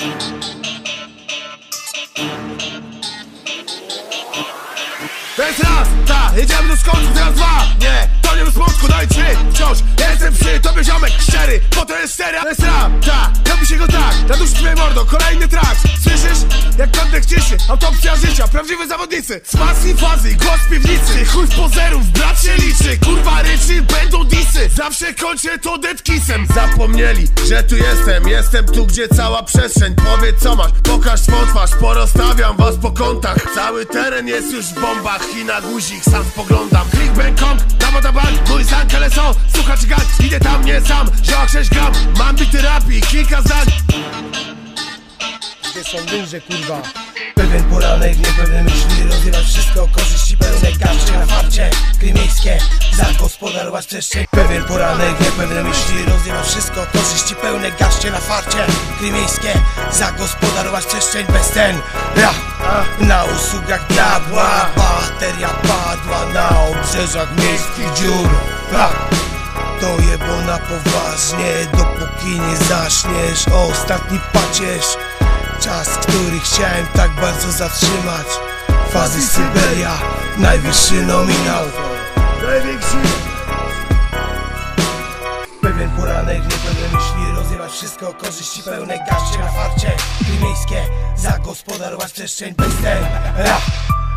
To jest raz, ta, jedziemy do skońcu, teraz dwa. Nie, to nie do smutku, daj trzy. Wciąż jestem przy tobie ziomek szczery Bo to jest seria, to jest rap, ta Robi się go tak, na duszy twoje mordo Kolejny track, słyszysz? Jak kontekst ciszy Autopsja życia, prawdziwi zawodnicy. Z pasji fazy, głos piwnicy. Chuj z pozerów, brat się liczy Zawsze kończę to deadkissem Zapomnieli, że tu jestem. Jestem tu, gdzie cała przestrzeń. Powiedz co masz, pokaż swą twarz. Porozstawiam was po kątach. Cały teren jest już w bombach I na guzik sam spoglądam. Klik, bang, kong, dama da bank. Mój zank, ale są, słuchacz gang. Idę tam nie sam, ziołak 6 gram. Mam bity rap i kilka zdań. Gdzie są duże kurwa? Pewien poranek, niepewne myśli. Rozrywać wszystko, korzyści pełne. Garście Zagospodarować przestrzeń. Pewien poranek, niepewne myśli. Rozrywać wszystko, korzyści pełne Garście na farcie, gry miejskie Zagospodarować przestrzeń bez ten ja, Na usługach diabła Bateria padła na obrzeżach miejskich dziur. Ja. To jebo na poważnie, dopóki nie zaśniesz. Ostatni pacierz Czas, który chciałem tak bardzo zatrzymać. Fazy Syberia, najwyższy nominał. Najwięksi wszystko, korzyści pełne Gaście na farcie, gry miejskie Zagospodarować przestrzeń bez ten ja.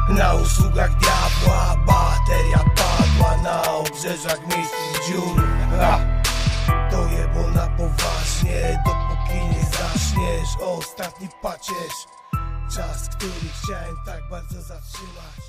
Na usługach diabła Bateria padła na obrzeżach miejskich dziur ja. To jebo na poważnie Dopóki nie zaśniesz Ostatni pacierz Czas, który chciałem tak bardzo zatrzymać